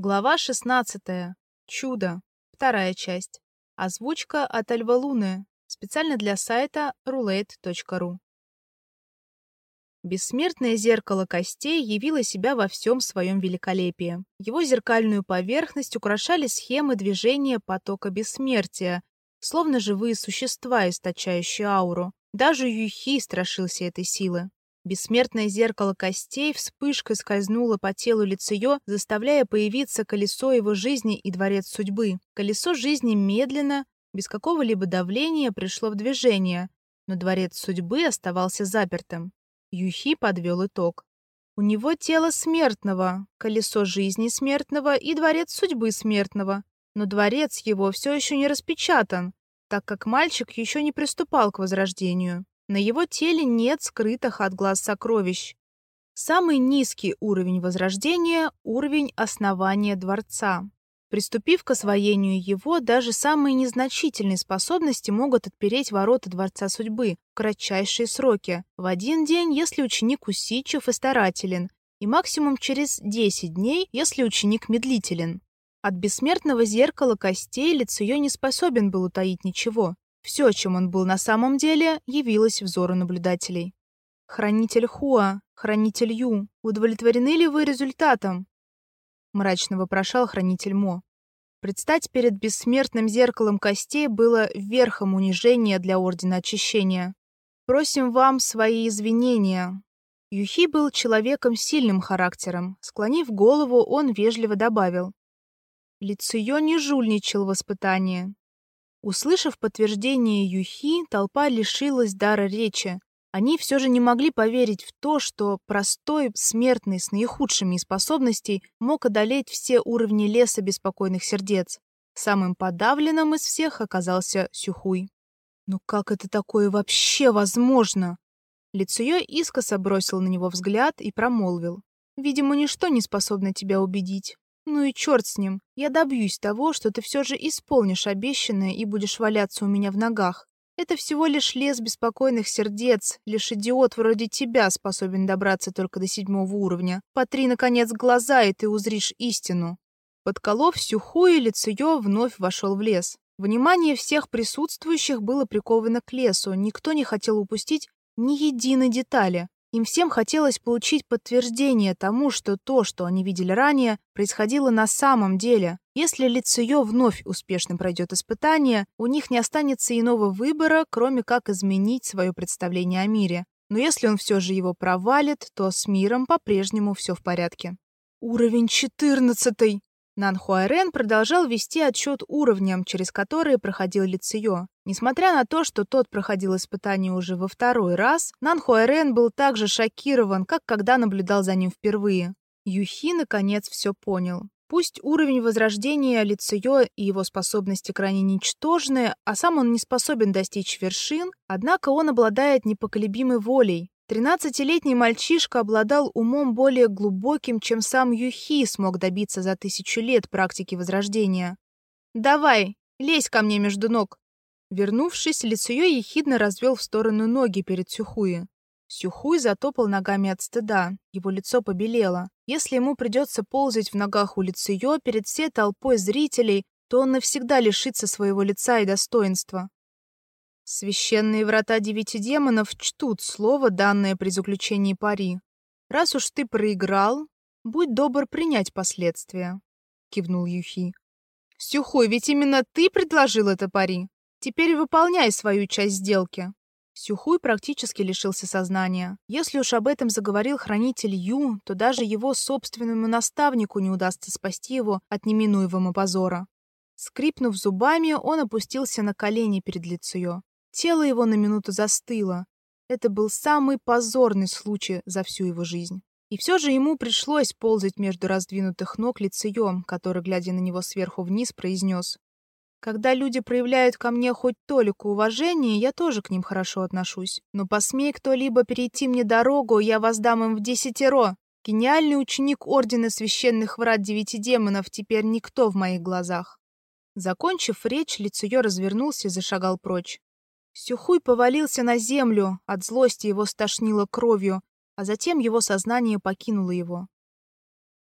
Глава 16. Чудо. Вторая часть. Озвучка от Альва Луны. Специально для сайта roulette.ru. Бессмертное зеркало костей явило себя во всем своем великолепии. Его зеркальную поверхность украшали схемы движения потока бессмертия, словно живые существа, источающие ауру. Даже Юхи страшился этой силы. Бессмертное зеркало костей вспышкой скользнуло по телу Лицеё, заставляя появиться колесо его жизни и дворец судьбы. Колесо жизни медленно, без какого-либо давления, пришло в движение, но дворец судьбы оставался запертым. Юхи подвел итог. У него тело смертного, колесо жизни смертного и дворец судьбы смертного, но дворец его все еще не распечатан, так как мальчик еще не приступал к возрождению. На его теле нет скрытых от глаз сокровищ. Самый низкий уровень возрождения — уровень основания дворца. Приступив к освоению его, даже самые незначительные способности могут отпереть ворота Дворца Судьбы в кратчайшие сроки, в один день, если ученик усидчив и старателен, и максимум через 10 дней, если ученик медлителен. От бессмертного зеркала костей Лицуё не способен был утаить ничего. Все, чем он был на самом деле, явилось взору наблюдателей. «Хранитель Хуа, хранитель Ю, удовлетворены ли вы результатом?» Мрачно вопрошал хранитель Мо. Предстать перед бессмертным зеркалом костей было верхом унижения для Ордена Очищения. «Просим вам свои извинения». Юхи был человеком с сильным характером. Склонив голову, он вежливо добавил. Лицеё не жульничал в испытании. Услышав подтверждение Юхи, толпа лишилась дара речи. Они все же не могли поверить в то, что простой смертный с наихудшими из способностей мог одолеть все уровни леса беспокойных сердец. Самым подавленным из всех оказался Сюхуй. «Ну как это такое вообще возможно?» Лицуё искоса бросил на него взгляд и промолвил. «Видимо, ничто не способно тебя убедить. Ну и черт с ним. Я добьюсь того, что ты все же исполнишь обещанное и будешь валяться у меня в ногах. Это всего лишь лес беспокойных сердец. Лишь идиот вроде тебя способен добраться только до седьмого уровня. Потри, наконец, глаза, и ты узришь истину. Подколов сюхую, лицеё вновь вошел в лес. Внимание всех присутствующих было приковано к лесу. Никто не хотел упустить ни единой детали. Им всем хотелось получить подтверждение тому, что то, что они видели ранее, происходило на самом деле. Если Лицеё вновь успешно пройдет испытание, у них не останется иного выбора, кроме как изменить свое представление о мире. Но если он все же его провалит, то с миром по-прежнему все в порядке. Уровень четырнадцатый. Нанхуайрен продолжал вести отчет уровням, через которые проходил Лициё. Несмотря на то, что тот проходил испытание уже во второй раз, Нанхуайрен был так же шокирован, как когда наблюдал за ним впервые. Юхи наконец все понял. Пусть уровень возрождения Лициё и его способности крайне ничтожны, а сам он не способен достичь вершин, однако он обладает непоколебимой волей, Тринадцатилетний мальчишка обладал умом более глубоким, чем сам Юхи смог добиться за тысячу лет практики возрождения. «Давай, лезь ко мне между ног!» Вернувшись, Лицуё ехидно развел в сторону ноги перед Сюхуи. Сюхуй затопал ногами от стыда, его лицо побелело. Если ему придется ползать в ногах у Лицуё перед всей толпой зрителей, то он навсегда лишится своего лица и достоинства. Священные врата девяти демонов чтут слово, данное при заключении пари. Раз уж ты проиграл, будь добр принять последствия, кивнул Юхи. Сюхой, ведь именно ты предложил это пари. Теперь выполняй свою часть сделки. Сюхуй практически лишился сознания. Если уж об этом заговорил хранитель Ю, то даже его собственному наставнику не удастся спасти его от неминуемого позора. Скрипнув зубами, он опустился на колени перед лицею. Тело его на минуту застыло. Это был самый позорный случай за всю его жизнь. И все же ему пришлось ползать между раздвинутых ног лицеем, который, глядя на него сверху вниз, произнес. «Когда люди проявляют ко мне хоть толику уважения, я тоже к ним хорошо отношусь. Но посмей кто-либо перейти мне дорогу, я воздам им в десятеро. Гениальный ученик Ордена Священных Врат Девяти Демонов теперь никто в моих глазах». Закончив речь, Лицуё развернулся и зашагал прочь. Сюхуй повалился на землю, от злости его стошнило кровью, а затем его сознание покинуло его.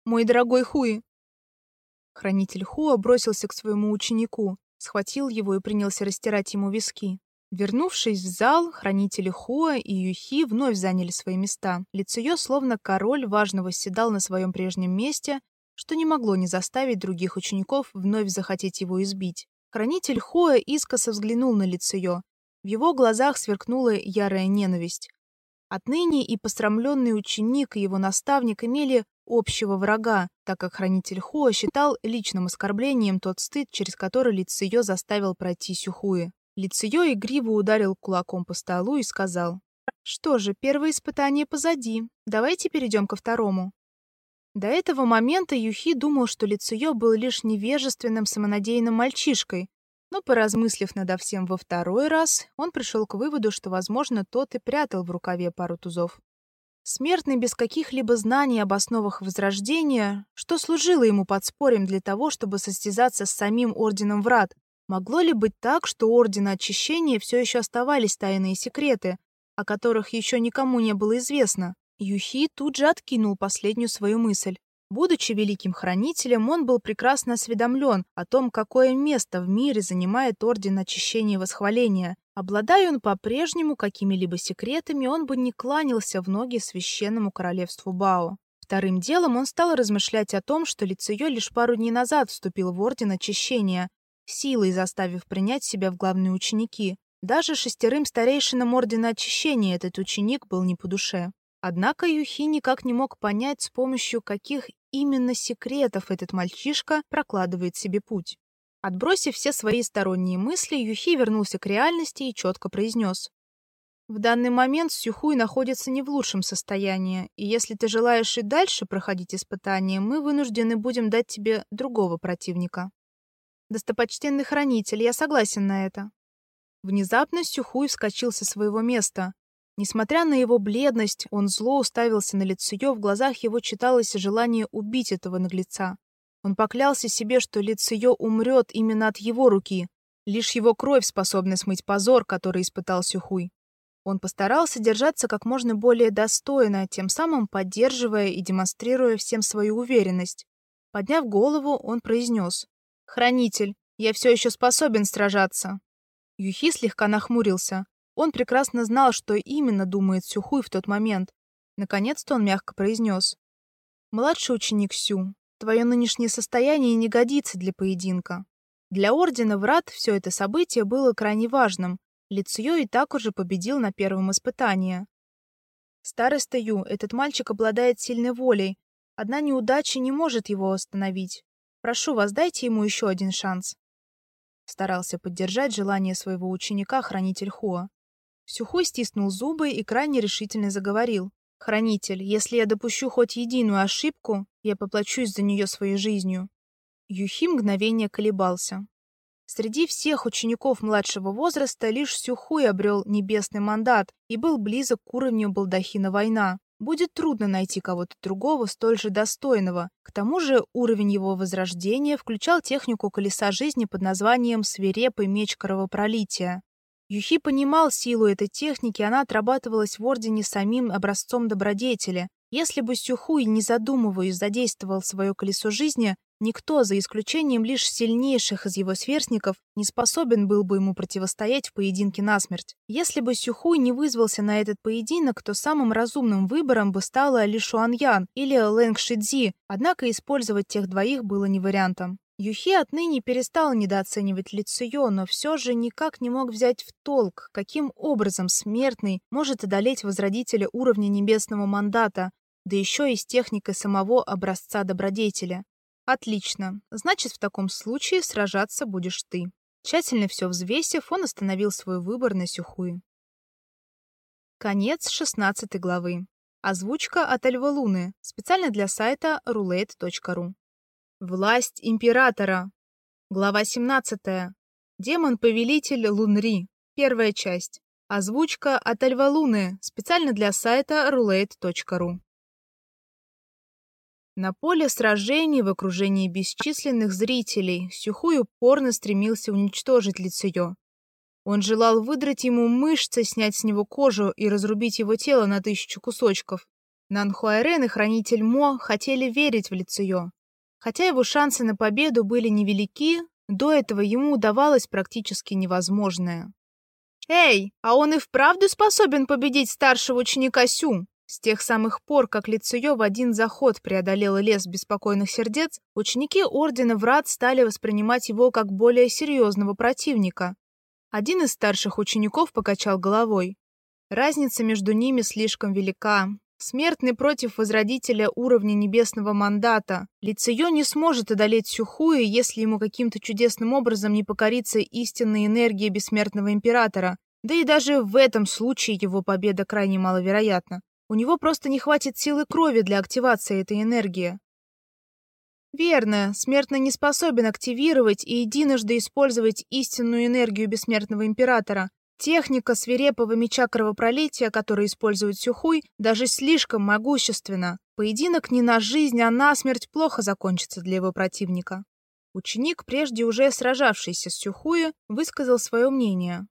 «Мой дорогой Хуй!» Хранитель Хуа бросился к своему ученику, схватил его и принялся растирать ему виски. Вернувшись в зал, хранители Хуа и Юхи вновь заняли свои места. Лицеё, словно король, важно восседал на своем прежнем месте, что не могло не заставить других учеников вновь захотеть его избить. Хранитель Хуа искоса взглянул на Лицеё. В его глазах сверкнула ярая ненависть. Отныне и посрамленный ученик, и его наставник имели общего врага, так как хранитель Хуа считал личным оскорблением тот стыд, через который Лицеё заставил пройти Сюхуи. Лицеё игриво ударил кулаком по столу и сказал, «Что же, первое испытание позади. Давайте перейдем ко второму». До этого момента Юхи думал, что Лицеё был лишь невежественным самонадеянным мальчишкой, но, поразмыслив надо всем во второй раз, он пришел к выводу, что, возможно, тот и прятал в рукаве пару тузов. Смертный без каких-либо знаний об основах Возрождения, что служило ему подспорьем для того, чтобы состязаться с самим Орденом Врат, Могло ли быть так, что Ордена Очищения все еще оставались тайные секреты, о которых еще никому не было известно? Юхи тут же откинул последнюю свою мысль. Будучи великим хранителем, он был прекрасно осведомлен о том, какое место в мире занимает Орден Очищения и Восхваления. Обладая он по-прежнему какими-либо секретами, он бы не кланялся в ноги священному королевству Бао. Вторым делом он стал размышлять о том, что Лицеё лишь пару дней назад вступил в Орден Очищения, силой заставив принять себя в главные ученики. Даже шестерым старейшинам Ордена Очищения этот ученик был не по душе. Однако Юхи никак не мог понять, с помощью каких именно секретов этот мальчишка прокладывает себе путь. Отбросив все свои сторонние мысли, Юхи вернулся к реальности и четко произнес. «В данный момент Сюхуй находится не в лучшем состоянии, и если ты желаешь и дальше проходить испытания, мы вынуждены будем дать тебе другого противника». Достопочтенный хранитель, я согласен на это. Внезапно Сюхуй вскочил со своего места. Несмотря на его бледность, он зло уставился на Лицеё, в глазах его читалось желание убить этого наглеца. Он поклялся себе, что Лицеё умрет именно от его руки. Лишь его кровь способна смыть позор, который испытал Сюхуй. Он постарался держаться как можно более достойно, тем самым поддерживая и демонстрируя всем свою уверенность. Подняв голову, он произнес. Хранитель, я все еще способен сражаться. Юхи слегка нахмурился. Он прекрасно знал, что именно думает Сюхуй в тот момент. Наконец-то он мягко произнес. «Младший ученик Сю, твое нынешнее состояние не годится для поединка. Для Ордена Врат все это событие было крайне важным. Лицьё и так уже победил на первом испытании. Староста Ю, этот мальчик обладает сильной волей. Одна неудача не может его остановить. Прошу вас, дайте ему еще один шанс. Старался поддержать желание своего ученика хранитель Хуа. Сюхой стиснул зубы и крайне решительно заговорил. «Хранитель, если я допущу хоть единую ошибку, я поплачусь за нее своей жизнью». Юхи мгновение колебался. Среди всех учеников младшего возраста лишь Сюхуй обрел небесный мандат и был близок к уровню балдахина война будет трудно найти кого-то другого столь же достойного. К тому же уровень его возрождения включал технику колеса жизни под названием «Свирепый меч кровопролития». Юхи понимал силу этой техники, она отрабатывалась в Ордене самим образцом добродетели. Если бы Сюхуй, не задумываясь, задействовал свое колесо жизни, Никто, за исключением лишь сильнейших из его сверстников, не способен был бы ему противостоять в поединке насмерть. Если бы Сюхуй не вызвался на этот поединок, то самым разумным выбором бы стала Ли Шуаньян или Лэнг Шидзи, однако использовать тех двоих было не вариантом. Юхи отныне перестал недооценивать Лицуё, но все же никак не мог взять в толк, каким образом смертный может одолеть возродителя уровня небесного мандата, да еще и с техникой самого образца добродетеля. Отлично. Значит, в таком случае сражаться будешь ты. Тщательно все взвесив, он остановил свой выбор на Сюхуи. Конец 16 главы. Озвучка от Альва Луны. Специально для сайта roulette.ru. Власть императора. Глава 17. Демон-повелитель Лунри. Первая часть. Озвучка от Альва Луны. Специально для сайта roulette.ru. На поле сражений в окружении бесчисленных зрителей Сюхуй упорно стремился уничтожить Лицеё. Он желал выдрать ему мышцы, снять с него кожу и разрубить его тело на тысячу кусочков. Нанхуайрен и Хранитель Мо хотели верить в Лицеё. Хотя его шансы на победу были невелики, до этого ему удавалось практически невозможное. «Эй, а он и вправду способен победить старшего ученика Сю?» С тех самых пор, как Лицуё в один заход преодолел лес беспокойных сердец, ученики Ордена Врат стали воспринимать его как более серьезного противника. Один из старших учеников покачал головой. Разница между ними слишком велика. Смертный против Возродителя уровня небесного мандата. Лицеё не сможет одолеть Сюхуи, если ему каким-то чудесным образом не покорится истинная энергия бессмертного императора. Да и даже в этом случае его победа крайне маловероятна. У него просто не хватит силы крови для активации этой энергии. Верно, смертный не способен активировать и единожды использовать истинную энергию бессмертного императора. Техника свирепого меча кровопролития, который использует Сюхуй, даже слишком могущественна. Поединок не на жизнь, а на смерть плохо закончится для его противника. Ученик, прежде уже сражавшийся с Сюхуя, высказал свое мнение.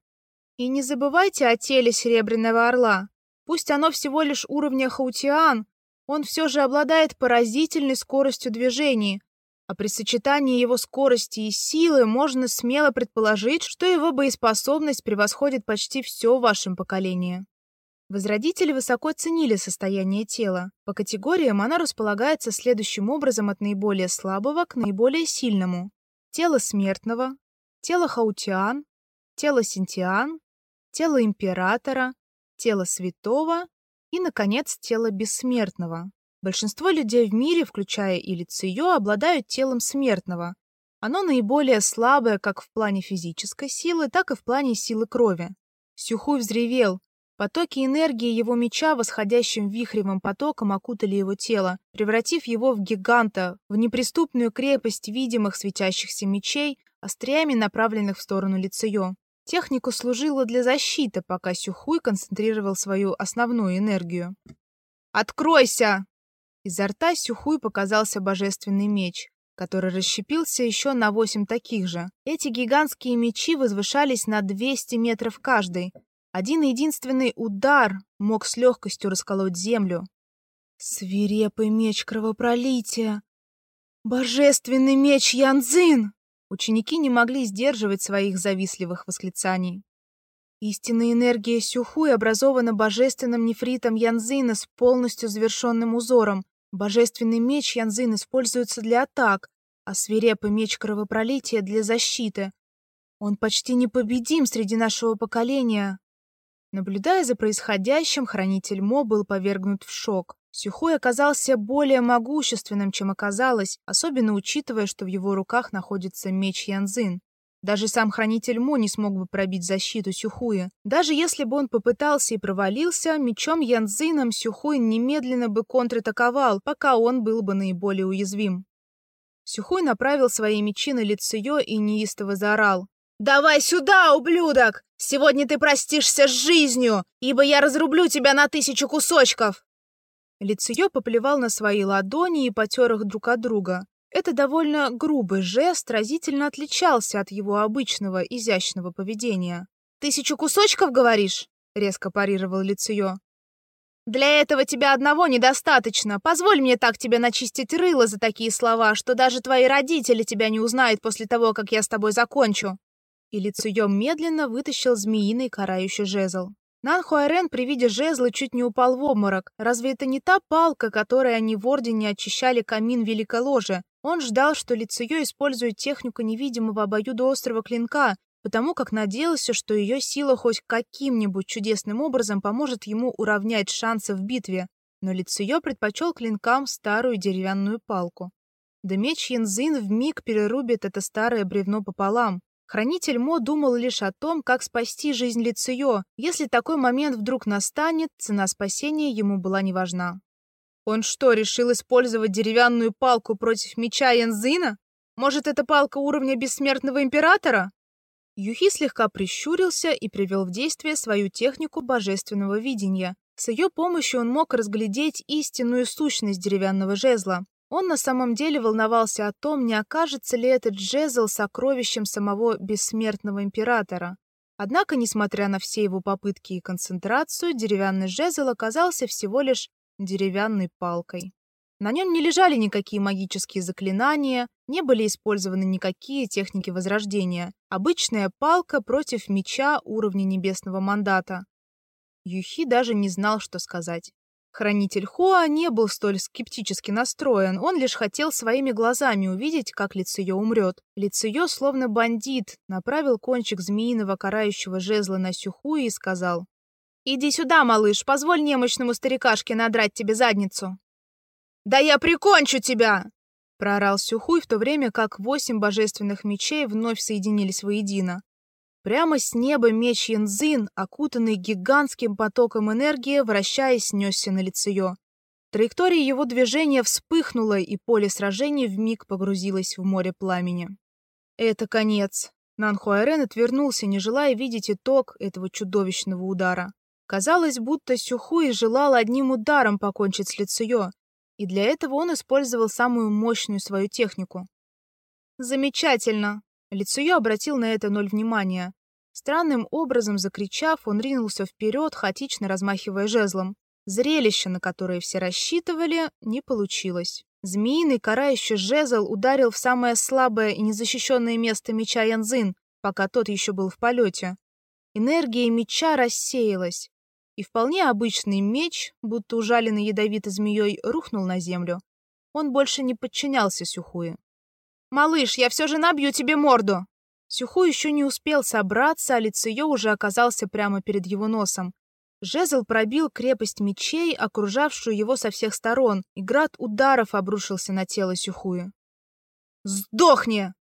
И не забывайте о теле Серебряного Орла. Пусть оно всего лишь уровня Хаутиан, он все же обладает поразительной скоростью движений, а при сочетании его скорости и силы можно смело предположить, что его боеспособность превосходит почти все в вашем поколении. Возродители высоко ценили состояние тела. По категориям оно располагается следующим образом от наиболее слабого к наиболее сильному. Тело смертного, тело хаутиан, тело синтиан, тело императора, тело святого и, наконец, тело бессмертного. Большинство людей в мире, включая и Лициё, обладают телом смертного. Оно наиболее слабое как в плане физической силы, так и в плане силы крови. Сюхуй взревел. Потоки энергии его меча восходящим вихревым потоком окутали его тело, превратив его в гиганта, в неприступную крепость видимых светящихся мечей, остриями направленных в сторону Лициё. Техника служила для защиты, пока Сюхуй концентрировал свою основную энергию. «Откройся!» Изо рта Сюхуй показался божественный меч, который расщепился еще на восемь таких же. Эти гигантские мечи возвышались на 200 метров каждый. Один единственный удар мог с легкостью расколоть землю. Свирепый меч кровопролития! Божественный меч Янзин! Ученики не могли сдерживать своих завистливых восклицаний. Истинная энергия Сюхуй образована божественным нефритом Янзина с полностью завершенным узором. Божественный меч Янзин используется для атак, а свирепый меч кровопролития для защиты. Он почти непобедим среди нашего поколения. Наблюдая за происходящим, хранитель Мо был повергнут в шок. Сюхуй оказался более могущественным, чем оказалось, особенно учитывая, что в его руках находится меч Янзин. Даже сам хранитель Мо не смог бы пробить защиту Сюхуя. Даже если бы он попытался и провалился, мечом Янзином Сюхуй немедленно бы контратаковал, пока он был бы наиболее уязвим. Сюхуй направил свои мечи на Лицеё и неистово заорал. «Давай сюда, ублюдок! Сегодня ты простишься с жизнью, ибо я разрублю тебя на тысячу кусочков!» Лицеё поплевал на свои ладони и потер их друг от друга. Это довольно грубый жест разительно отличался от его обычного изящного поведения. «Тысячу кусочков, говоришь?» — резко парировал Лицеё. «Для этого тебя одного недостаточно. Позволь мне так тебе начистить рыло за такие слова, что даже твои родители тебя не узнают после того, как я с тобой закончу». И Лицеё медленно вытащил змеиный карающий жезл. Нан Хуайрен при виде жезла чуть не упал в обморок. Разве это не та палка, которой они в Ордене очищали камин Великой Ложи? Он ждал, что Лицеё использует технику невидимого обоюдоострого клинка, потому как надеялся, что ее сила хоть каким-нибудь чудесным образом поможет ему уравнять шансы в битве. Но Лицеё предпочел клинкам старую деревянную палку. Да меч Янзин вмиг перерубит это старое бревно пополам. Хранитель Мо думал лишь о том, как спасти жизнь Лицеё. Если такой момент вдруг настанет, цена спасения ему была не важна. Он что, решил использовать деревянную палку против меча Янзина? Может, это палка уровня бессмертного императора? Юхи слегка прищурился и привел в действие свою технику божественного видения. С ее помощью он мог разглядеть истинную сущность деревянного жезла. Он на самом деле волновался о том, не окажется ли этот жезл сокровищем самого бессмертного императора. Однако, несмотря на все его попытки и концентрацию, деревянный жезл оказался всего лишь деревянной палкой. На нем не лежали никакие магические заклинания, не были использованы никакие техники возрождения. Обычная палка против меча уровня небесного мандата. Юхи даже не знал, что сказать. Хранитель Хоа не был столь скептически настроен, он лишь хотел своими глазами увидеть, как Лицеё умрет. Лицеё, словно бандит, направил кончик змеиного карающего жезла на Сюху и сказал «Иди сюда, малыш, позволь немощному старикашке надрать тебе задницу». «Да я прикончу тебя!» — проорал Сюхуй, в то время как восемь божественных мечей вновь соединились воедино. Прямо с неба меч Янзин, окутанный гигантским потоком энергии, вращаясь, несся на лицеё. Траектория его движения вспыхнула, и поле сражения вмиг погрузилось в море пламени. Это конец. Нанхуайрен отвернулся, не желая видеть итог этого чудовищного удара. Казалось, будто Сюхуй желал одним ударом покончить с лицеё, и для этого он использовал самую мощную свою технику. Замечательно. Лицеё обратил на это ноль внимания. Странным образом закричав, он ринулся вперед, хаотично размахивая жезлом. Зрелище, на которое все рассчитывали, не получилось. Змеиный карающий жезл ударил в самое слабое и незащищенное место меча Янзин, пока тот еще был в полете. Энергия меча рассеялась, и вполне обычный меч, будто ужаленный ядовитой змеей, рухнул на землю. Он больше не подчинялся Сюхуе. «Малыш, я все же набью тебе морду!» Сюху еще не успел собраться, а лицеё уже оказался прямо перед его носом. Жезл пробил крепость мечей, окружавшую его со всех сторон, и град ударов обрушился на тело Сюхуя. «Сдохни!»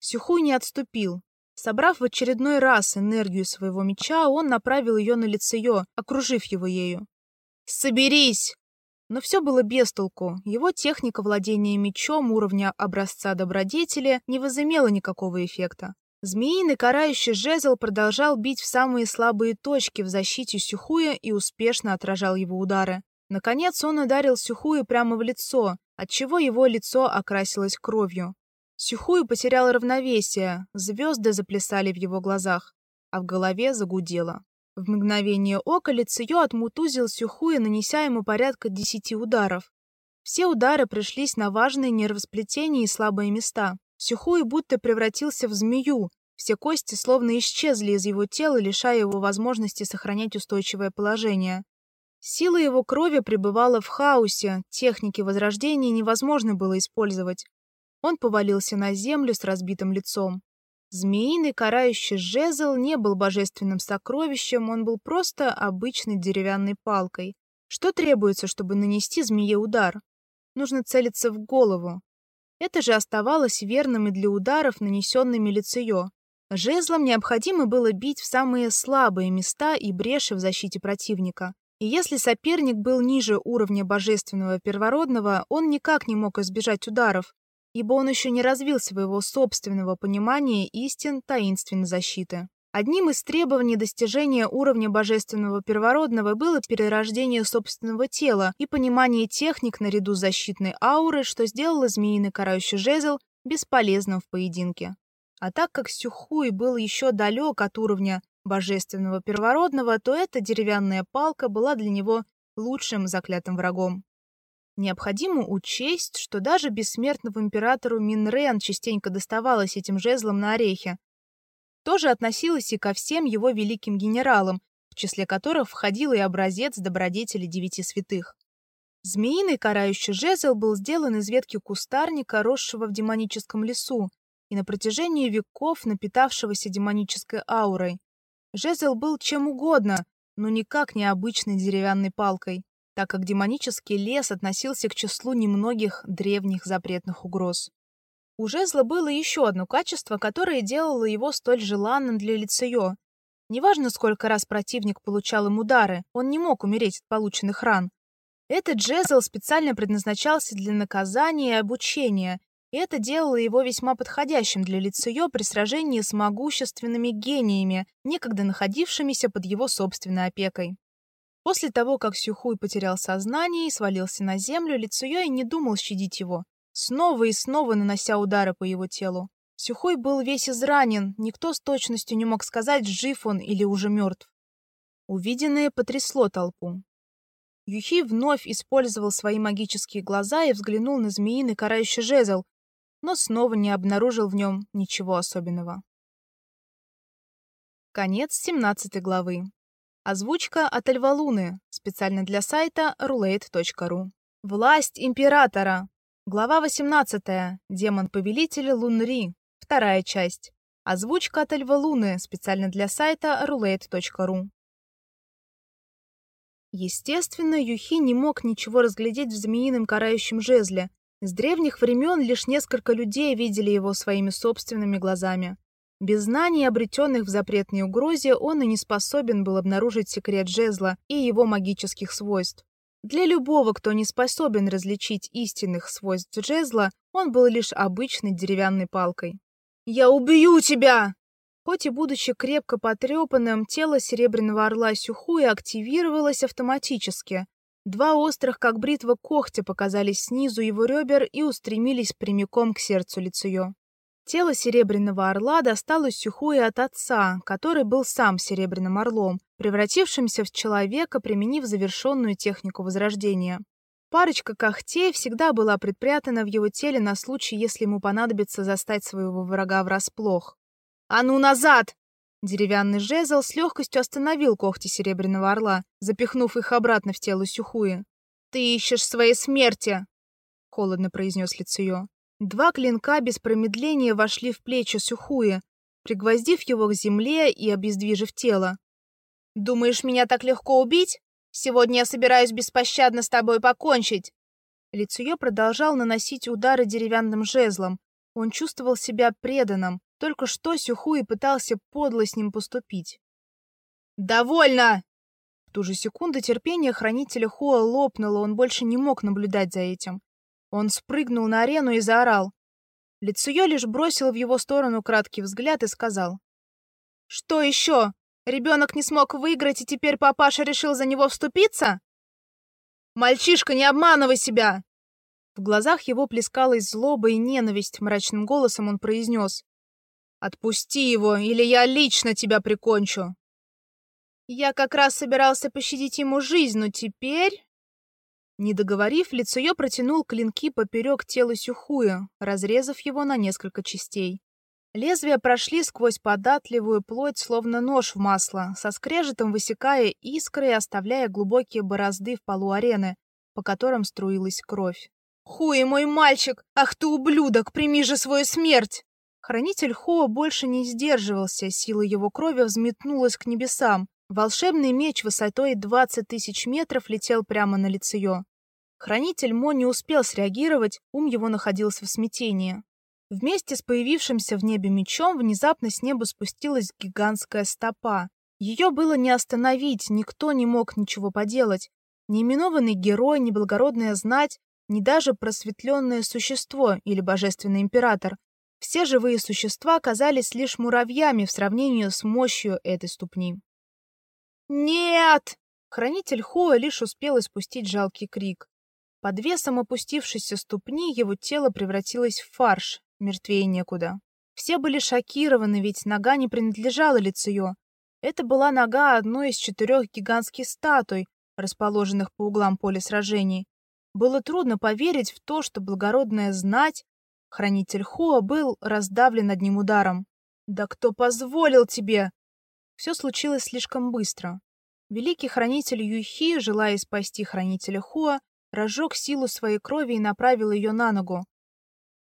Сюхуй не отступил. Собрав в очередной раз энергию своего меча, он направил ее на лицеё, окружив его ею. «Соберись!» Но все было без толку. Его техника владения мечом уровня образца добродетели не возымела никакого эффекта. Змеиный карающий жезл продолжал бить в самые слабые точки в защите Сюхуя и успешно отражал его удары. Наконец он ударил Сюхуя прямо в лицо, отчего его лицо окрасилось кровью. Сюхуй потерял равновесие, звезды заплясали в его глазах, а в голове загудело. В мгновение ока Лицеё отмутузил Сюхуя, нанеся ему порядка десяти ударов. Все удары пришлись на важные нервосплетения и слабые места. Сюхуй будто превратился в змею, все кости словно исчезли из его тела, лишая его возможности сохранять устойчивое положение. Сила его крови пребывала в хаосе, техники возрождения невозможно было использовать. Он повалился на землю с разбитым лицом. Змеиный карающий жезл не был божественным сокровищем, он был просто обычной деревянной палкой. Что требуется, чтобы нанести змее удар? Нужно целиться в голову. Это же оставалось верным и для ударов, нанесенными лицеё. Жезлом необходимо было бить в самые слабые места и бреши в защите противника. И если соперник был ниже уровня божественного первородного, он никак не мог избежать ударов, ибо он еще не развил своего собственного понимания истин таинственной защиты. Одним из требований достижения уровня божественного первородного было перерождение собственного тела и понимание техник наряду с защитной аурой, что сделало змеиный карающий жезл бесполезным в поединке. А так как Сюхуй был еще далек от уровня божественного первородного, то эта деревянная палка была для него лучшим заклятым врагом. Необходимо учесть, что даже бессмертному императору Минрен частенько доставалось этим жезлом на орехи, тоже относилось и ко всем его великим генералам, в числе которых входил и образец добродетели девяти святых. Змеиный карающий жезл был сделан из ветки кустарника, росшего в демоническом лесу, и на протяжении веков напитавшегося демонической аурой. Жезл был чем угодно, но никак не обычной деревянной палкой, так как демонический лес относился к числу немногих древних запретных угроз. У жезла было еще одно качество, которое делало его столь желанным для лицеё. Неважно, сколько раз противник получал им удары, он не мог умереть от полученных ран. Этот жезл специально предназначался для наказания и обучения, и это делало его весьма подходящим для лицеё при сражении с могущественными гениями, некогда находившимися под его собственной опекой. После того, как Сюхуй потерял сознание и свалился на землю, Лицуё и не думал щадить его снова и снова нанося удары по его телу. Сюхой был весь изранен, никто с точностью не мог сказать, жив он или уже мертв. Увиденное потрясло толпу. Юхи вновь использовал свои магические глаза и взглянул на змеиный карающий жезл, но снова не обнаружил в нем ничего особенного. Конец 17 главы. Озвучка от Льва Луны, специально для сайта roulette.ru. Власть императора. Глава 18. Демон-повелитель Лунри. Вторая часть. Озвучка от Льва Луны, специально для сайта roulette.ru. Естественно, Юхи не мог ничего разглядеть в змеином карающем жезле. С древних времен лишь несколько людей видели его своими собственными глазами. Без знаний, обретенных в запретной угрозе, он и не способен был обнаружить секрет жезла и его магических свойств. Для любого, кто не способен различить истинных свойств жезла, он был лишь обычной деревянной палкой. «Я убью тебя!» Хоть и будучи крепко потрепанным, тело серебряного орла Сюхуя активировалось автоматически. Два острых, как бритва когтя, показались снизу его ребер и устремились прямиком к сердцу Лицуё. Тело серебряного орла досталось Сюхуя от отца, который был сам серебряным орлом, превратившимся в человека, применив завершенную технику возрождения. Парочка когтей всегда была припрятана в его теле на случай, если ему понадобится застать своего врага врасплох. «А ну назад!» Деревянный жезл с легкостью остановил когти Серебряного Орла, запихнув их обратно в тело Сюхуи. «Ты ищешь своей смерти!» — холодно произнес Лицеё. Два клинка без промедления вошли в плечи Сюхуи, пригвоздив его к земле и обездвижив тело. «Думаешь, меня так легко убить? Сегодня я собираюсь беспощадно с тобой покончить!» Лицеё продолжал наносить удары деревянным жезлом. Он чувствовал себя преданным, только что Сюхуи пытался подло с ним поступить. «Довольно!» В ту же секунду терпение хранителя Хуа лопнуло, он больше не мог наблюдать за этим. Он спрыгнул на арену и заорал. Лицуё лишь бросил в его сторону краткий взгляд и сказал. «Что еще? Ребенок не смог выиграть, и теперь папаша решил за него вступиться? Мальчишка, не обманывай себя!» В глазах его плескалась злоба и ненависть, мрачным голосом он произнес. Отпусти его, или я лично тебя прикончу. Я как раз собирался пощадить ему жизнь, но теперь... Не договорив, Лицуё протянул клинки поперек тела Сюхуя, разрезав его на несколько частей. Лезвия прошли сквозь податливую плоть, словно нож в масло, со скрежетом высекая искры и оставляя глубокие борозды в полу арены, по которым струилась кровь. «Хуй, мой мальчик! Ах ты, ублюдок! Прими же свою смерть!» Хранитель Хоа больше не сдерживался, сила его крови взметнулась к небесам. Волшебный меч высотой 20 тысяч метров летел прямо на лицеё. Хранитель Мо не успел среагировать, ум его находился в смятении. Вместе с появившимся в небе мечом внезапно с неба спустилась гигантская стопа. Ее было не остановить, никто не мог ничего поделать. Ни именованный герой, ни благородная знать, ни даже просветленное существо или божественный император все живые существа оказались лишь муравьями в сравнении с мощью этой ступни. «Нет!» Хранитель Хуа лишь успел испустить жалкий крик. Под весом опустившейся ступни его тело превратилось в фарш, мертвее некуда. Все были шокированы, ведь нога не принадлежала Лицею. Это была нога одной из четырех гигантских статуй, расположенных по углам поля сражений. Было трудно поверить в то, что благородная знать Хранитель Хуа был раздавлен одним ударом. «Да кто позволил тебе?» Все случилось слишком быстро. Великий хранитель Юйхи, желая спасти хранителя Хуа, разжег силу своей крови и направил ее на ногу.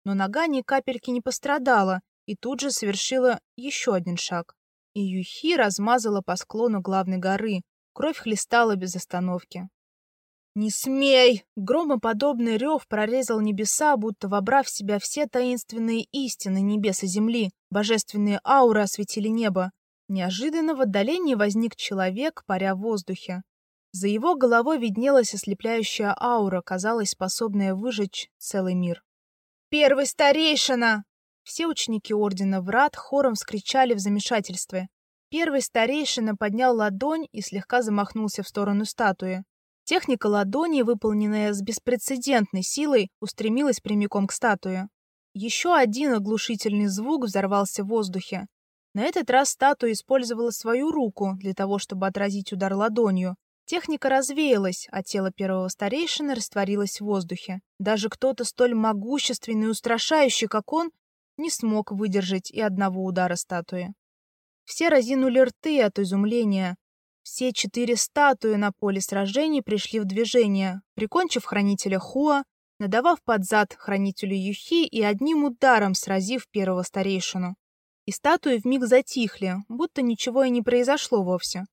Но нога ни капельки не пострадала и тут же совершила еще один шаг. И Юйхи размазала по склону главной горы, кровь хлестала без остановки. «Не смей!» Громоподобный рев прорезал небеса, будто вобрав в себя все таинственные истины небес и земли. Божественные ауры осветили небо. Неожиданно в отдалении возник человек, паря в воздухе. За его головой виднелась ослепляющая аура, казалось, способная выжечь целый мир. «Первый старейшина!» Все ученики Ордена Врат хором вскричали в замешательстве. Первый старейшина поднял ладонь и слегка замахнулся в сторону статуи. Техника ладони, выполненная с беспрецедентной силой, устремилась прямиком к статуе. Еще один оглушительный звук взорвался в воздухе. На этот раз статуя использовала свою руку для того, чтобы отразить удар ладонью. Техника развеялась, а тело первого старейшины растворилось в воздухе. Даже кто-то столь могущественный и устрашающий, как он, не смог выдержать и одного удара статуи. Все разинули рты от изумления. Все четыре статуи на поле сражений пришли в движение, прикончив хранителя Хуа, надавав под зад хранителю Юхи и одним ударом сразив первого старейшину. И статуи вмиг затихли, будто ничего и не произошло вовсе.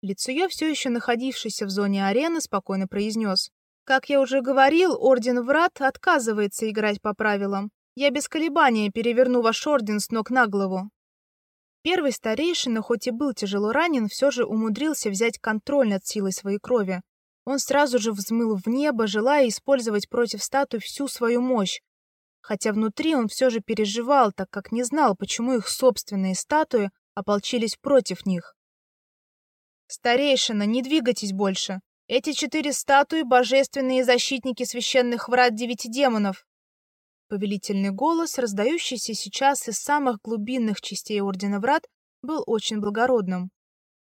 Лицуё, все еще находившийся в зоне арены, спокойно произнес. «Как я уже говорил, Орден Врат отказывается играть по правилам. Я без колебания переверну ваш Орден с ног на голову». Первый старейшина, хоть и был тяжело ранен, все же умудрился взять контроль над силой своей крови. Он сразу же взмыл в небо, желая использовать против статуи всю свою мощь. Хотя внутри он все же переживал, так как не знал, почему их собственные статуи ополчились против них. Старейшина, не двигайтесь больше. Эти четыре статуи божественные защитники священных врат девяти демонов. Повелительный голос, раздающийся сейчас из самых глубинных частей ордена врат, был очень благородным.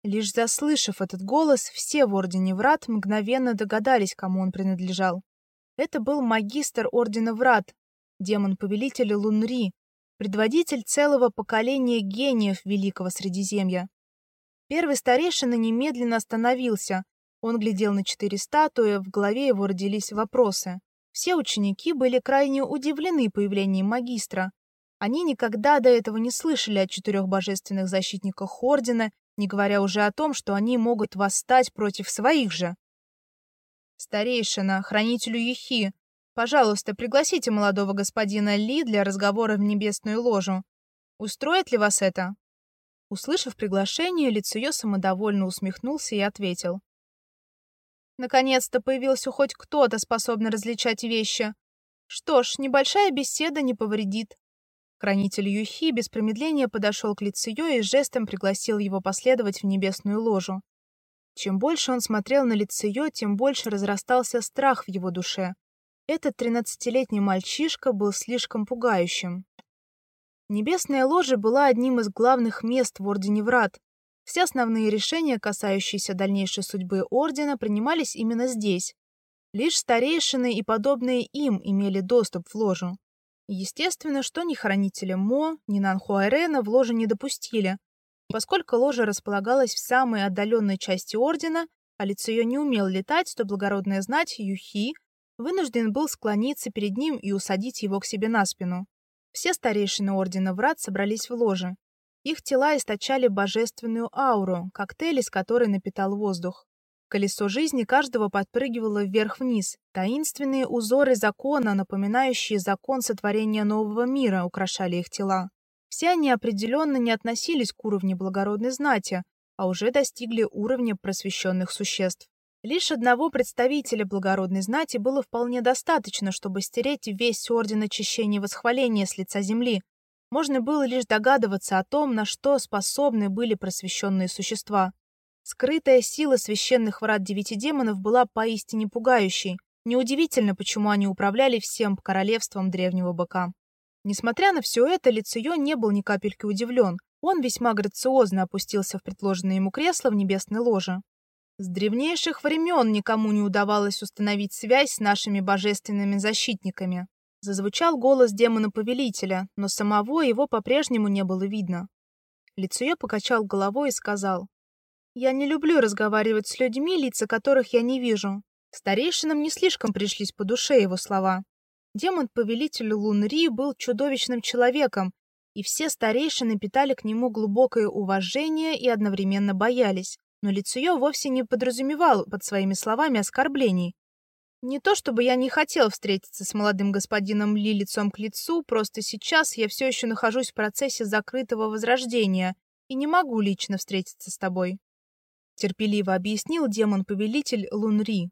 Лишь заслышав этот голос, все в ордене врат мгновенно догадались, кому он принадлежал. Это был магистр ордена врат, демон-повелитель Лунри, предводитель целого поколения гениев Великого Средиземья. Первый старейшина немедленно остановился. Он глядел на четыре статуи, в голове его родились вопросы. Все ученики были крайне удивлены появлением магистра. Они никогда до этого не слышали о четырех божественных защитниках ордена, не говоря уже о том, что они могут восстать против своих же. Старейшина, хранителю Ехи, пожалуйста, пригласите молодого господина Ли для разговора в небесную ложу. Устроит ли вас это? Услышав приглашение, Лицуё самодовольно усмехнулся и ответил. Наконец-то появился хоть кто-то, способный различать вещи. Что ж, небольшая беседа не повредит. Хранитель Юхи без промедления подошел к Лицуё и жестом пригласил его последовать в небесную ложу. Чем больше он смотрел на Лицуё, тем больше разрастался страх в его душе. Этот тринадцатилетний мальчишка был слишком пугающим. Небесная ложа была одним из главных мест в Ордене Врат. Все основные решения, касающиеся дальнейшей судьбы Ордена, принимались именно здесь. Лишь старейшины и подобные им имели доступ в ложу. Естественно, что ни хранителя Мо, ни Нанхуайрена в ложе не допустили, поскольку ложа располагалась в самой отдаленной части Ордена, а лицо ее не умел летать, то благородная знать Юхи вынужден был склониться перед ним и усадить его к себе на спину. Все старейшины Ордена Врат собрались в ложе. Их тела источали божественную ауру, коктейль из которой напитал воздух. Колесо жизни каждого подпрыгивало вверх-вниз. Таинственные узоры закона, напоминающие закон сотворения нового мира, украшали их тела. Все они определенно не относились к уровню благородной знати, а уже достигли уровня просвещенных существ. Лишь одного представителя благородной знати было вполне достаточно, чтобы стереть весь орден очищения и восхваления с лица земли. Можно было лишь догадываться о том, на что способны были просвещенные существа. Скрытая сила священных врат девяти демонов была поистине пугающей. Неудивительно, почему они управляли всем королевством древнего быка. Несмотря на все это, Лицеё не был ни капельки удивлен. Он весьма грациозно опустился в предложенное ему кресло в небесной ложе. С древнейших времен никому не удавалось установить связь с нашими божественными защитниками. Зазвучал голос демона-повелителя, но самого его по-прежнему не было видно. Лицуё покачал головой и сказал: "Я не люблю разговаривать с людьми, лица которых я не вижу". Старейшинам не слишком пришлись по душе его слова. Демон-повелитель Лунри был чудовищным человеком, и все старейшины питали к нему глубокое уважение и одновременно боялись но Лицуё вовсе не подразумевал под своими словами оскорблений. Не то чтобы я не хотел встретиться с молодым господином Ли лицом к лицу, просто сейчас я все еще нахожусь в процессе закрытого возрождения и не могу лично встретиться с тобой, терпеливо объяснил демон-повелитель Лунри.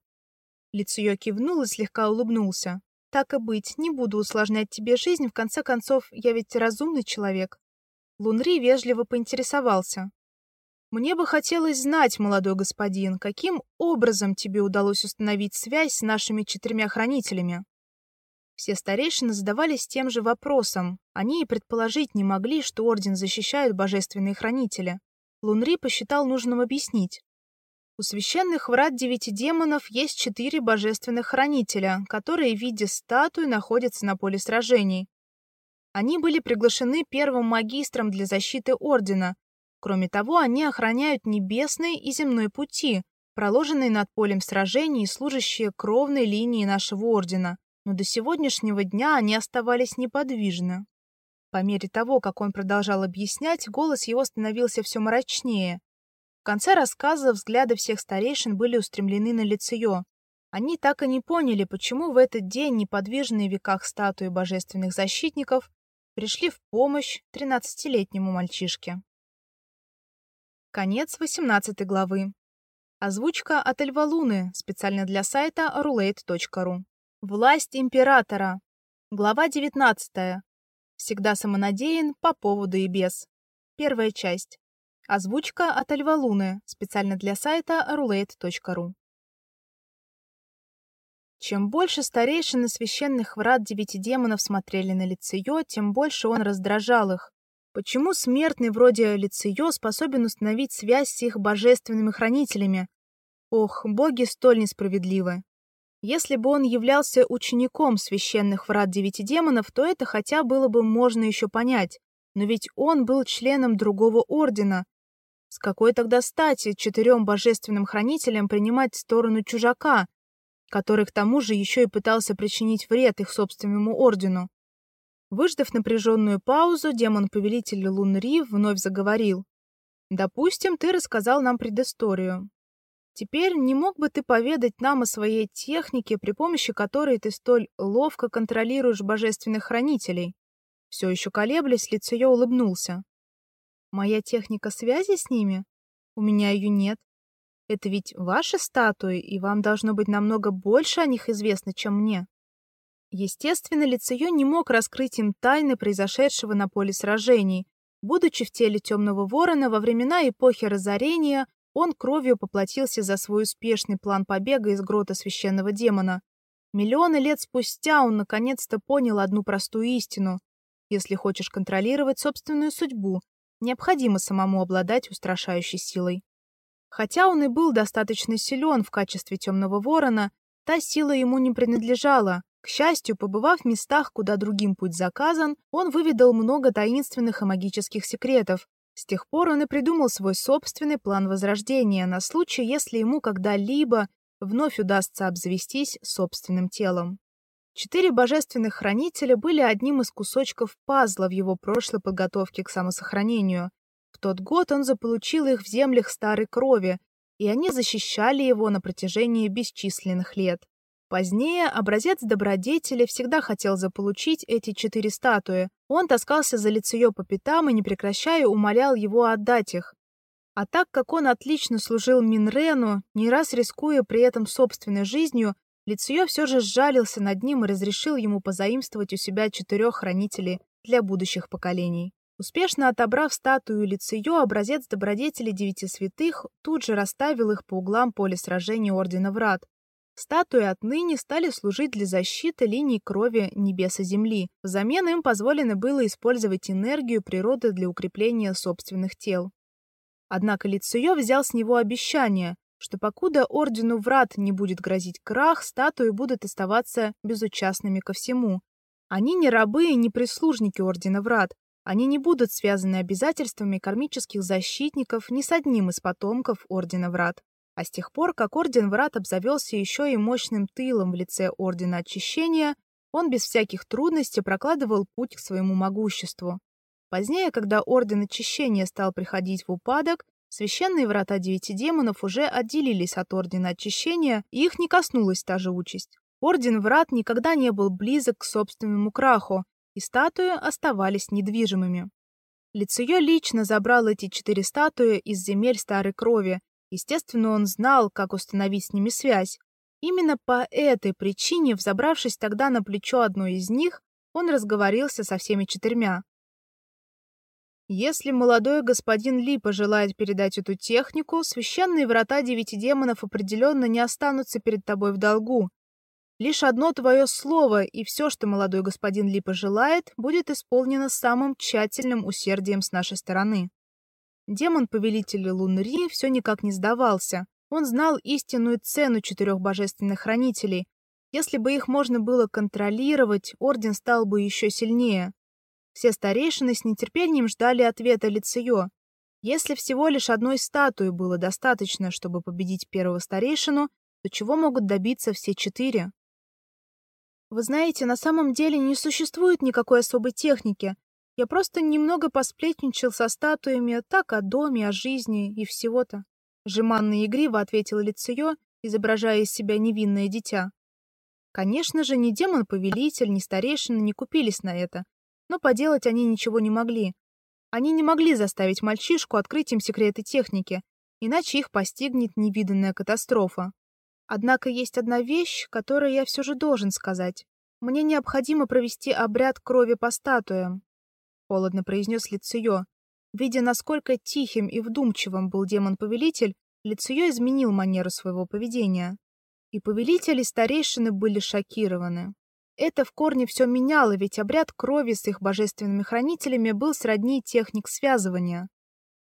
Лицуё кивнул и слегка улыбнулся. Так и быть, не буду усложнять тебе жизнь, в конце концов, я ведь разумный человек. Лунри вежливо поинтересовался: мне бы хотелось знать, молодой господин, каким образом тебе удалось установить связь с нашими четырьмя хранителями. Все старейшины задавались тем же вопросом. Они и предположить не могли, что орден защищают божественные хранители. Лунри посчитал нужным объяснить. У священных врат девяти демонов есть четыре божественных хранителя, которые в виде статуи находятся на поле сражений. Они были приглашены первым магистром для защиты ордена. Кроме того, они охраняют небесный и земной пути, проложенные над полем сражений и служащие кровной линией нашего ордена. Но до сегодняшнего дня они оставались неподвижны. По мере того, как он продолжал объяснять, голос его становился все мрачнее. В конце рассказа взгляды всех старейшин были устремлены на Лицеё. Они так и не поняли, почему в этот день неподвижные в веках статуи божественных защитников пришли в помощь тринадцатилетнему мальчишке. Конец 18 главы. Озвучка от Эльва Луны, специально для сайта roulette.ru. Власть императора. Глава 19. Всегда самонадеян по поводу и без. Первая часть. Озвучка от Эльва Луны, специально для сайта roulette.ru. Чем больше старейшины священных врат девяти демонов смотрели на Лицеё, тем больше он раздражал их. Почему смертный вроде Лицеё способен установить связь с их божественными хранителями? Ох, боги столь несправедливы. Если бы он являлся учеником священных врат девяти демонов, то это хотя было бы можно еще понять. Но ведь он был членом другого ордена. С какой тогда стати четырем божественным хранителям принимать сторону чужака, который к тому же еще и пытался причинить вред их собственному ордену. Выждав напряженную паузу, демон-повелитель Лунри вновь заговорил. «Допустим, ты рассказал нам предысторию. Теперь не мог бы ты поведать нам о своей технике, при помощи которой ты столь ловко контролируешь божественных хранителей?» Все еще колеблясь, Лицеё улыбнулся. «Моя техника связи с ними? У меня ее нет. Это ведь ваши статуи, и вам должно быть намного больше о них известно, чем мне. Естественно, Лицеё не мог раскрыть им тайны произошедшего на поле сражений. Будучи в теле Темного Ворона во времена эпохи разорения, он кровью поплатился за свой успешный план побега из грота священного демона. Миллионы лет спустя он наконец-то понял одну простую истину. Если хочешь контролировать собственную судьбу, необходимо самому обладать устрашающей силой. Хотя он и был достаточно силен в качестве темного ворона, та сила ему не принадлежала. К счастью, побывав в местах, куда другим путь заказан, он выведал много таинственных и магических секретов. С тех пор он и придумал свой собственный план возрождения на случай, если ему когда-либо вновь удастся обзавестись собственным телом. Четыре божественных хранителя были одним из кусочков пазла в его прошлой подготовке к самосохранению. В тот год он заполучил их в землях старой крови, и они защищали его на протяжении бесчисленных лет. Позднее образец добродетели всегда хотел заполучить эти четыре статуи. Он таскался за лицеё по пятам и не прекращая умолял его отдать их. А так как он отлично служил Минрену, не раз рискуя при этом собственной жизнью, Лицеё все же сжалился над ним и разрешил ему позаимствовать у себя четырех хранителей для будущих поколений. Успешно отобрав статую Лицеё, образец добродетели девяти святых тут же расставил их по углам поля сражения Ордена Врат. Статуи отныне стали служить для защиты линий крови небес и земли. Взамен им позволено было использовать энергию природы для укрепления собственных тел. Однако Лицеё взял с него обещание, что покуда Ордену Врат не будет грозить крах, статуи будут оставаться безучастными ко всему. Они не рабы и не прислужники Ордена Врат, они не будут связаны обязательствами кармических защитников ни с одним из потомков Ордена Врат. А с тех пор, как Орден Врат обзавелся еще и мощным тылом в лице Ордена Очищения, он без всяких трудностей прокладывал путь к своему могуществу. Позднее, когда Орден Очищения стал приходить в упадок, священные врата девяти демонов уже отделились от Ордена Очищения, и их не коснулась та же участь. Орден Врат никогда не был близок к собственному краху, и статуи оставались недвижимыми. Лицеё лично забрал эти четыре статуи из земель старой крови. Естественно, он знал, как установить с ними связь. Именно по этой причине, взобравшись тогда на плечо одной из них, он разговорился со всеми четырьмя. Если молодой господин Ли пожелает передать эту технику, священные врата девяти демонов определенно не останутся перед тобой в долгу. Лишь одно твое слово, и все, что молодой господин Ли пожелает, будет исполнено самым тщательным усердием с нашей стороны. Демон-повелитель Лунри все никак не сдавался. Он знал истинную цену четырех божественных хранителей. Если бы их можно было контролировать, орден стал бы еще сильнее. Все старейшины с нетерпением ждали ответа Лицио. Если всего лишь одной статуи было достаточно, чтобы победить первого старейшину, то чего могут добиться все четыре? Вы знаете, на самом деле не существует никакой особой техники. Я просто немного посплетничал со статуями, так о доме, о жизни и всего-то. Жеманно и игриво ответила Лицио, изображая из себя невинное дитя. Конечно же, ни демон-повелитель, ни старейшина не купились на это, но поделать они ничего не могли. Они не могли заставить мальчишку открыть им секреты техники, иначе их постигнет невиданная катастрофа. Однако есть одна вещь, которую я все же должен сказать. Мне необходимо провести обряд крови по статуям, холодно произнес Лицио. Видя, насколько тихим и вдумчивым был демон-повелитель, Лицио изменил манеру своего поведения. И повелители старейшины были шокированы. Это в корне все меняло, ведь обряд крови с их божественными хранителями был сродни техник связывания.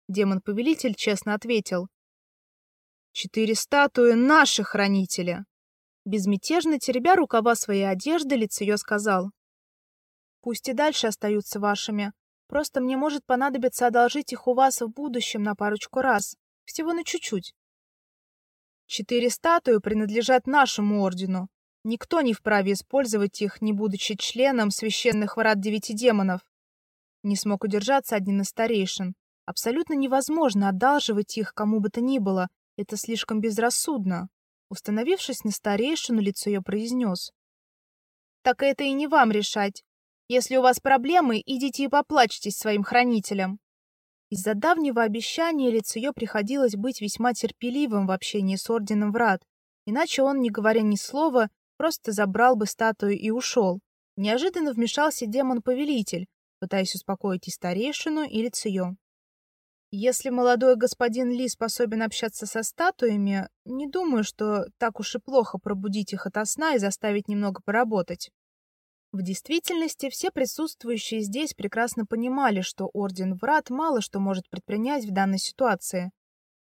Демон-повелитель честно ответил: Четыре статуи наших хранителя. Безмятежно теребя рукава своей одежды, Лицеё сказал: "Пусть и дальше остаются вашими. Просто мне может понадобиться одолжить их у вас в будущем на парочку раз, всего на чуть-чуть. Четыре статуи принадлежат нашему ордену. Никто не вправе использовать их, не будучи членом священных врат девяти демонов. Не смог удержаться один из старейшин. Абсолютно невозможно одалживать их кому бы то ни было, это слишком безрассудно. Установившись на старейшину, лицо ее произнес. Так это и не вам решать. Если у вас проблемы, идите и поплачьтесь своим хранителям. Из-за давнего обещания лицо ее приходилось быть весьма терпеливым в общении с орденом врат, иначе он, не говоря ни слова, просто забрал бы статую и ушел. Неожиданно вмешался демон-повелитель, пытаясь успокоить и старейшину, и лицеё. Если молодой господин Ли способен общаться со статуями, не думаю, что так уж и плохо пробудить их ото сна и заставить немного поработать. В действительности все присутствующие здесь прекрасно понимали, что орден Врат мало что может предпринять в данной ситуации.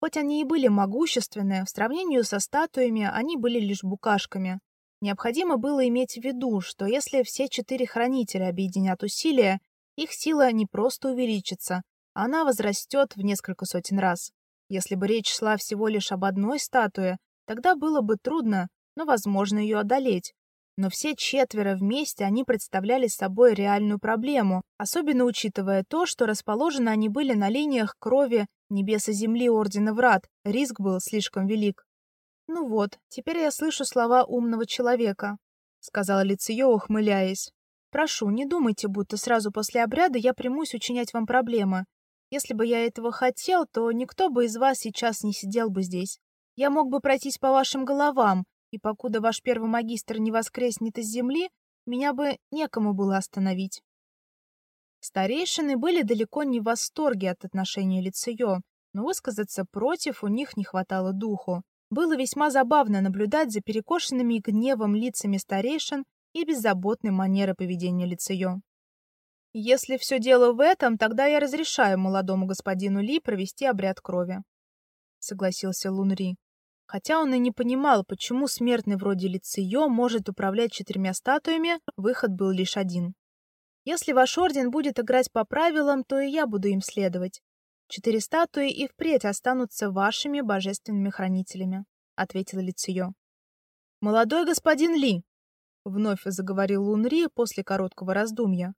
Хоть они и были могущественны, в сравнении со статуями они были лишь букашками. Необходимо было иметь в виду, что если все четыре хранителя объединят усилия, их сила не просто увеличится, она возрастет в несколько сотен раз. Если бы речь шла всего лишь об одной статуе, тогда было бы трудно, но возможно ее одолеть. Но все четверо вместе они представляли собой реальную проблему, особенно учитывая то, что расположены они были на линиях крови небес и земли Ордена Врат. Риск был слишком велик. Ну вот, теперь я слышу слова умного человека, сказала Лициё, ухмыляясь. Прошу, не думайте, будто сразу после обряда я примусь учинять вам проблемы. Если бы я этого хотел, то никто бы из вас сейчас не сидел бы здесь. Я мог бы пройтись по вашим головам, и покуда ваш первый магистр не воскреснет из земли, меня бы некому было остановить. Старейшины были далеко не в восторге от отношения Лицеё, но высказаться против у них не хватало духу. Было весьма забавно наблюдать за перекошенными гневом лицами старейшин и беззаботной манерой поведения Лицеё. Если все дело в этом, тогда я разрешаю молодому господину Ли провести обряд крови, согласился Лунри. Хотя он и не понимал, почему смертный вроде Лициё может управлять четырьмя статуями, выход был лишь один. Если ваш орден будет играть по правилам, то и я буду им следовать. Четыре статуи и впредь останутся вашими божественными хранителями, ответила Лициё. Молодой господин Ли, вновь заговорил Лунри после короткого раздумья.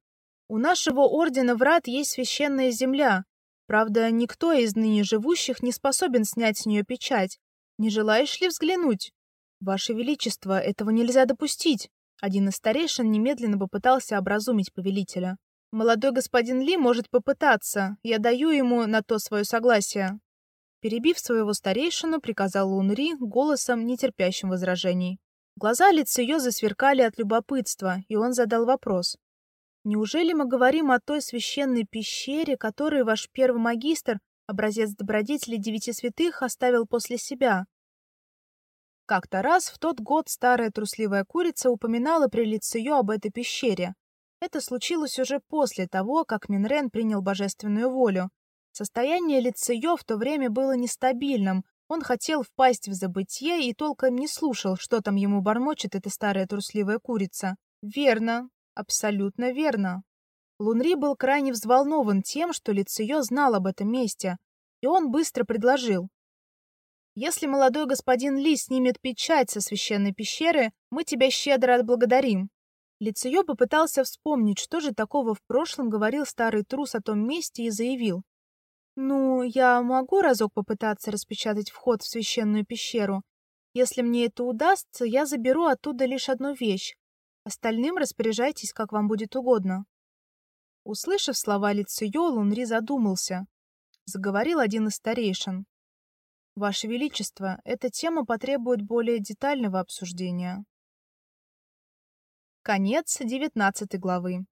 У нашего ордена врат есть священная земля. Правда, никто из ныне живущих не способен снять с нее печать. Не желаешь ли взглянуть? Ваше величество, этого нельзя допустить. Один из старейшин немедленно попытался образумить повелителя. Молодой господин Ли может попытаться. Я даю ему на то свое согласие. Перебив своего старейшину, приказал Лунри голосом, нетерпящим возражений. Глаза лица ее засверкали от любопытства, и он задал вопрос: Неужели мы говорим о той священной пещере, которую ваш первый магистр, образец добродетели девяти святых, оставил после себя? Как-то раз в тот год старая трусливая курица упоминала при Лицею об этой пещере. Это случилось уже после того, как Минрен принял божественную волю. Состояние Лицею в то время было нестабильным, Он хотел впасть в забытье и толком не слушал, что там ему бормочет эта старая трусливая курица. Верно, абсолютно верно. Лунри был крайне взволнован тем, что Лицеё знал об этом месте, и он быстро предложил: "Если молодой господин Ли снимет печать со священной пещеры, мы тебя щедро отблагодарим". Лицеё попытался вспомнить, что же такого в прошлом говорил старый трус о том месте и заявил: "Ну, я могу разок попытаться распечатать вход в священную пещеру. Если мне это удастся, я заберу оттуда лишь одну вещь. Остальным распоряжайтесь, как вам будет угодно". Услышав слова Лицеё, Лунри задумался. Заговорил один из старейшин. Ваше величество, эта тема потребует более детального обсуждения. Конец 19 главы.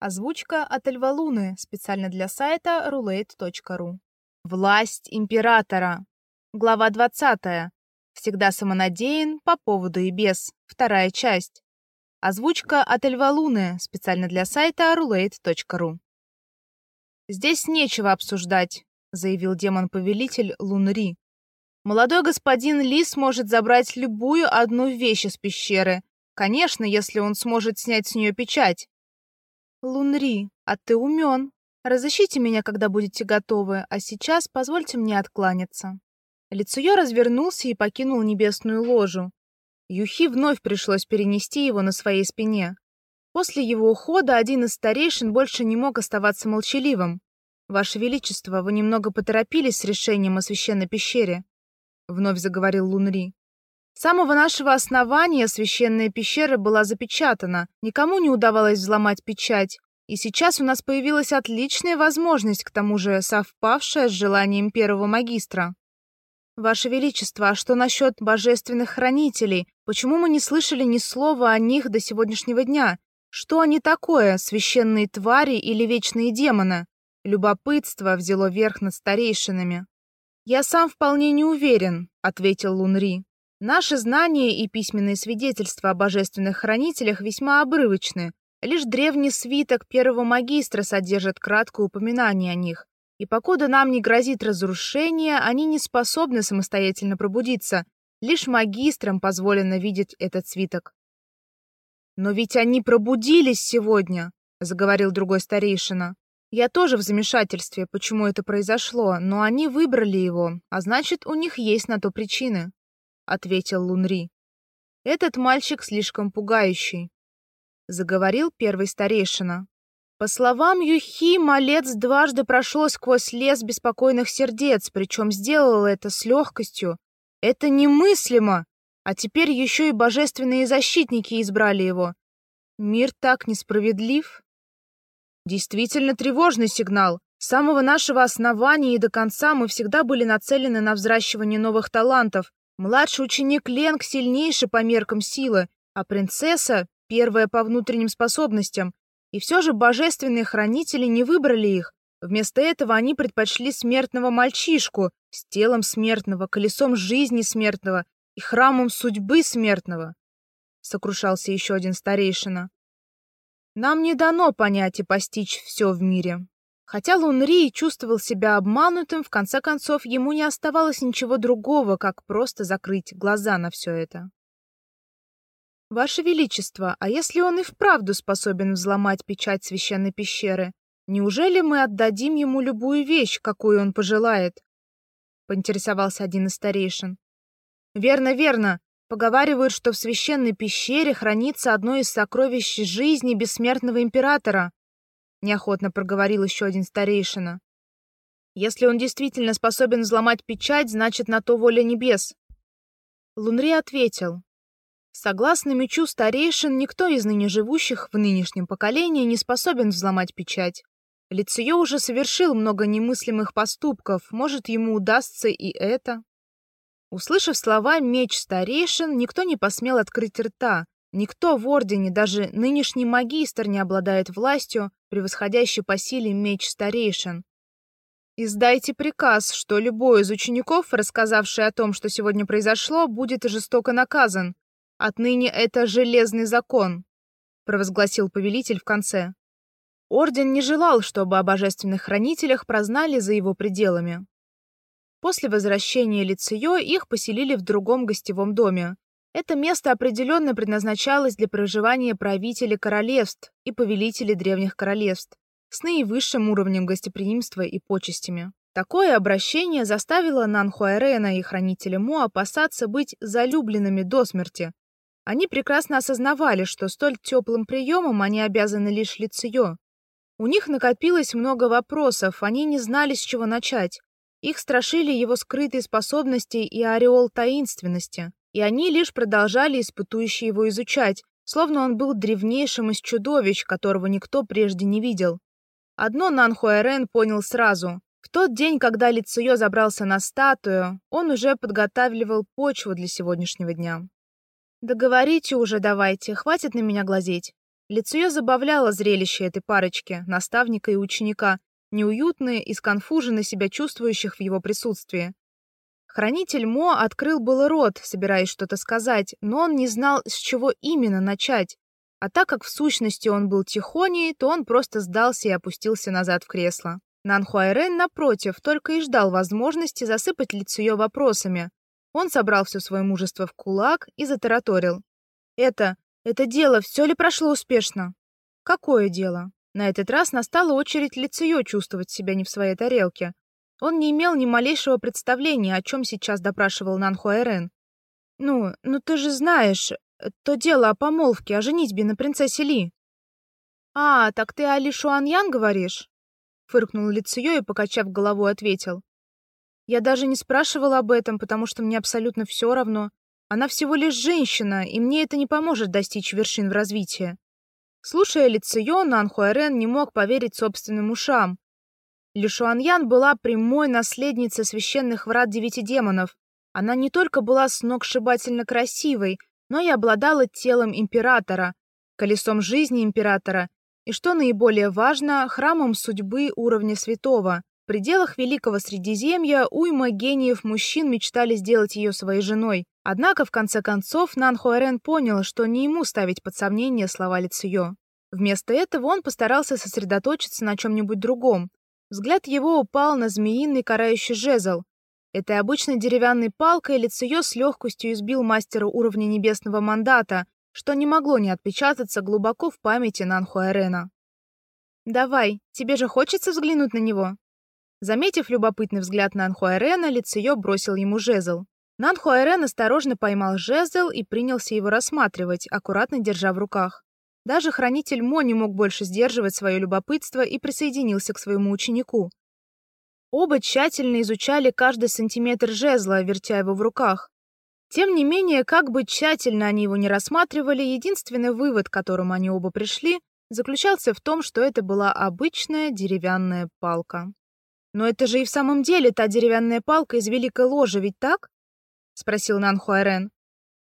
Озвучка от Льва Луны специально для сайта roulette.ru. Власть императора. Глава 20. Всегда самонадеян по поводу и без. Вторая часть. Озвучка от Эльва Луны, специально для сайта roulette.ru. Здесь нечего обсуждать, заявил демон-повелитель Лунри. Молодой господин Ли сможет забрать любую одну вещь из пещеры, конечно, если он сможет снять с нее печать. Лунри, а ты умен. Разыщите меня, когда будете готовы, а сейчас позвольте мне откланяться. Лицуё развернулся и покинул небесную ложу. Юхи вновь пришлось перенести его на своей спине. После его ухода один из старейшин больше не мог оставаться молчаливым. Ваше величество, вы немного поторопились с решением о священной пещере, вновь заговорил Лунри. С самого нашего основания священная пещера была запечатана, никому не удавалось взломать печать, и сейчас у нас появилась отличная возможность, к тому же совпавшая с желанием первого магистра. Ваше величество, а что насчет божественных хранителей? Почему мы не слышали ни слова о них до сегодняшнего дня? Что они такое, священные твари или вечные демоны? Любопытство взяло верх над старейшинами. Я сам вполне не уверен, ответил Лунри. Наши знания и письменные свидетельства о божественных хранителях весьма обрывочны. Лишь древний свиток первого магистра содержит краткое упоминание о них. И покуда нам не грозит разрушение, они не способны самостоятельно пробудиться. Лишь магистрам позволено видеть этот свиток. Но ведь они пробудились сегодня, заговорил другой старейшина. Я тоже в замешательстве, почему это произошло, но они выбрали его, а значит, у них есть на то причины, ответил Лунри. Этот мальчик слишком пугающий, заговорил первый старейшина. По словам Юхи, малец дважды прошел сквозь лес беспокойных сердец, причем сделал это с легкостью. Это немыслимо. А теперь еще и божественные защитники избрали его. Мир так несправедлив. Действительно тревожный сигнал. С самого нашего основания и до конца мы всегда были нацелены на взращивание новых талантов. Младший ученик Ленг сильнейший по меркам силы, а принцесса первая по внутренним способностям. И все же божественные хранители не выбрали их. Вместо этого они предпочли смертного мальчишку с телом смертного, колесом жизни смертного и храмом судьбы смертного. Сокрушался еще один старейшина. Нам не дано понять и постичь все в мире. Хотя Лунри чувствовал себя обманутым, в конце концов ему не оставалось ничего другого, как просто закрыть глаза на все это. Ваше величество, а если он и вправду способен взломать печать священной пещеры, неужели мы отдадим ему любую вещь, какую он пожелает? поинтересовался один из старейшин. Верно, верно. Поговаривают, что в священной пещере хранится одно из сокровищ жизни бессмертного императора, неохотно проговорил еще один старейшина. Если он действительно способен взломать печать, значит, на то воля небес. Лунри ответил: Согласно мечу старейшин, никто из ныне живущих в нынешнем поколении не способен взломать печать. Лицеё уже совершил много немыслимых поступков, может, ему удастся и это. Услышав слова меч старейшин, никто не посмел открыть рта. Никто в ордене, даже нынешний магистр не обладает властью, превосходящей по силе меч старейшин. Издайте приказ, что любой из учеников, рассказавший о том, что сегодня произошло, будет жестоко наказан. Отныне это железный закон, провозгласил повелитель в конце. Орден не желал, чтобы о божественных хранителях прознали за его пределами. После возвращения Лициё их поселили в другом гостевом доме. Это место определенно предназначалось для проживания правителей королевств и повелителей древних королевств с наивысшим уровнем гостеприимства и почестями. Такое обращение заставило Нанхуайрена и хранителя Мо опасаться быть залюбленными до смерти. Они прекрасно осознавали, что столь теплым приемом они обязаны лишь Лициё. У них накопилось много вопросов, они не знали, с чего начать. Их страшили его скрытые способности и ореол таинственности, и они лишь продолжали испытующе его изучать, словно он был древнейшим из чудовищ, которого никто прежде не видел. Одно Нанхуэрен понял сразу. В тот день, когда Лицуё забрался на статую, он уже подготавливал почву для сегодняшнего дня. «Договорите уже давайте, хватит на меня глазеть». Лицуё забавляло зрелище этой парочки, наставника и ученика, неуютные и сконфуженно себя чувствующих в его присутствии. Хранитель Мо открыл было рот, собираясь что-то сказать, но он не знал, с чего именно начать. А так как в сущности он был тихоней, то он просто сдался и опустился назад в кресло. Нанхуайрен, напротив, только и ждал возможности засыпать Лицуё вопросами. Он собрал все свое мужество в кулак и затараторил. «Это... это дело все ли прошло успешно?» «Какое дело?» На этот раз настала очередь Лицеё чувствовать себя не в своей тарелке. Он не имел ни малейшего представления, о чем сейчас допрашивал Нанхуэрен. «Ну, ну ты же знаешь, то дело о помолвке, о женитьбе на принцессе Ли». «А, так ты о Ли Шуаньян говоришь?» Фыркнул Лицеё и, покачав головой, ответил. «Я даже не спрашивал об этом, потому что мне абсолютно все равно. Она всего лишь женщина, и мне это не поможет достичь вершин в развитии. Слушая Лициё, Нанхуэрен не мог поверить собственным ушам. Ли Шуаньян была прямой наследницей священных врат девяти демонов. Она не только была сногсшибательно красивой, но и обладала телом императора, колесом жизни императора и, что наиболее важно, храмом судьбы уровня святого. Пределах Великого Средиземья уйма гениев мужчин мечтали сделать ее своей женой. Однако в конце концов Нан Хуэрен понял, что не ему ставить под сомнение слова Лициё. Вместо этого он постарался сосредоточиться на чем нибудь другом. Взгляд его упал на змеиный карающий жезл. Этой обычной деревянной палкой Лициё с легкостью избил мастера уровня небесного мандата, что не могло не отпечататься глубоко в памяти Нан Хуэрена. Давай, тебе же хочется взглянуть на него. Заметив любопытный взгляд Нан Хуэрена, Лициё бросил ему жезл. Нанхуайрен осторожно поймал жезл и принялся его рассматривать, аккуратно держа в руках. Даже хранитель Мо не мог больше сдерживать свое любопытство и присоединился к своему ученику. Оба тщательно изучали каждый сантиметр жезла, вертя его в руках. Тем не менее, как бы тщательно они его не рассматривали, единственный вывод, к которому они оба пришли, заключался в том, что это была обычная деревянная палка. Но это же и в самом деле та деревянная палка из великой ложи, ведь так? спросил Нанхуайрен.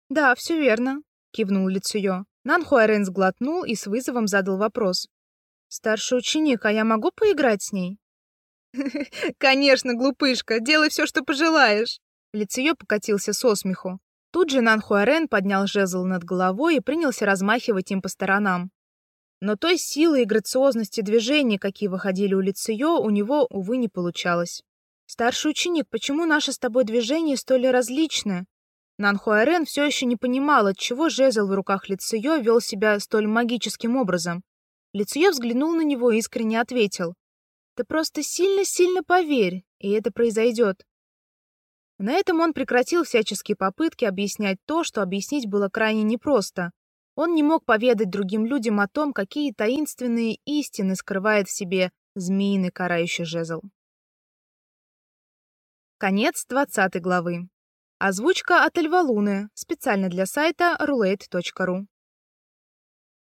Да, все верно, кивнул Лицуё. Нанхуайрен сглотнул и с вызовом задал вопрос. Старший ученик, а я могу поиграть с ней? Конечно, глупышка, делай все, что пожелаешь. Лицуё покатился со смеху. Тут же Нанхуайрен поднял жезл над головой и принялся размахивать им по сторонам. Но той силы и грациозности движений, какие выходили у Лицуё, у него увы не получалось. Старший ученик, почему наши с тобой движения столь различны? Нанхуарен все еще не понимал, отчего жезл в руках Лициё вел себя столь магическим образом. Лициё взглянул на него и искренне ответил: "Ты просто сильно-сильно поверь, и это произойдет". На этом он прекратил всяческие попытки объяснять то, что объяснить было крайне непросто. Он не мог поведать другим людям о том, какие таинственные истины скрывает в себе змеиный карающий жезл. Конец 20 главы. Озвучка от Эльвалуны, специально для сайта roulette.ru.